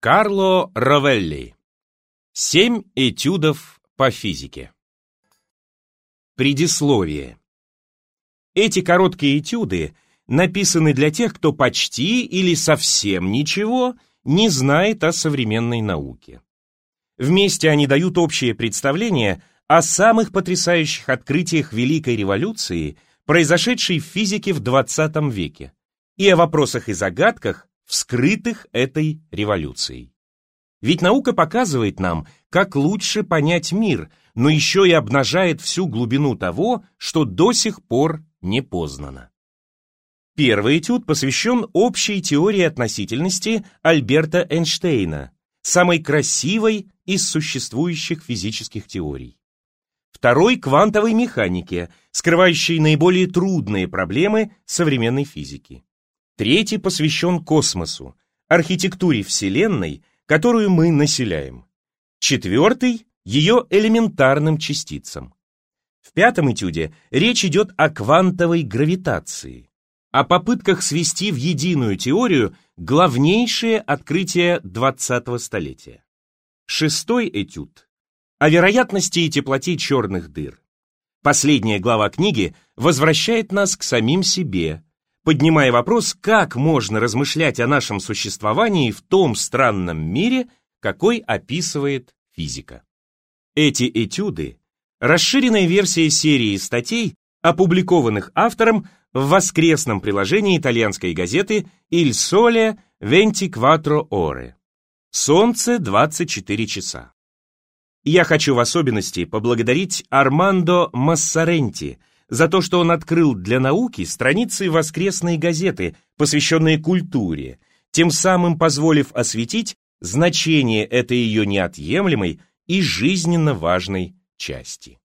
Карло Равелли. Семь этюдов по физике. Предисловие. Эти короткие этюды написаны для тех, кто почти или совсем ничего не знает о современной науке. Вместе они дают общее представление о самых потрясающих открытиях Великой революции, произошедшей в физике в 20 веке, и о вопросах и загадках, вскрытых этой революцией. Ведь наука показывает нам, как лучше понять мир, но еще и обнажает всю глубину того, что до сих пор не познано. Первый этюд посвящен общей теории относительности Альберта Эйнштейна, самой красивой из существующих физических теорий. Второй – квантовой механике, скрывающей наиболее трудные проблемы современной физики. Третий посвящен космосу, архитектуре Вселенной, которую мы населяем. Четвертый – ее элементарным частицам. В пятом этюде речь идет о квантовой гравитации, о попытках свести в единую теорию главнейшее открытие 20-го столетия. Шестой этюд – о вероятности и теплоте черных дыр. Последняя глава книги возвращает нас к самим себе, поднимая вопрос, как можно размышлять о нашем существовании в том странном мире, какой описывает физика. Эти этюды – расширенная версия серии статей, опубликованных автором в воскресном приложении итальянской газеты «Il Sole 24 Ore» «Солнце 24 часа». Я хочу в особенности поблагодарить Армандо Массаренти – за то, что он открыл для науки страницы воскресной газеты, посвященные культуре, тем самым позволив осветить значение этой ее неотъемлемой и жизненно важной части.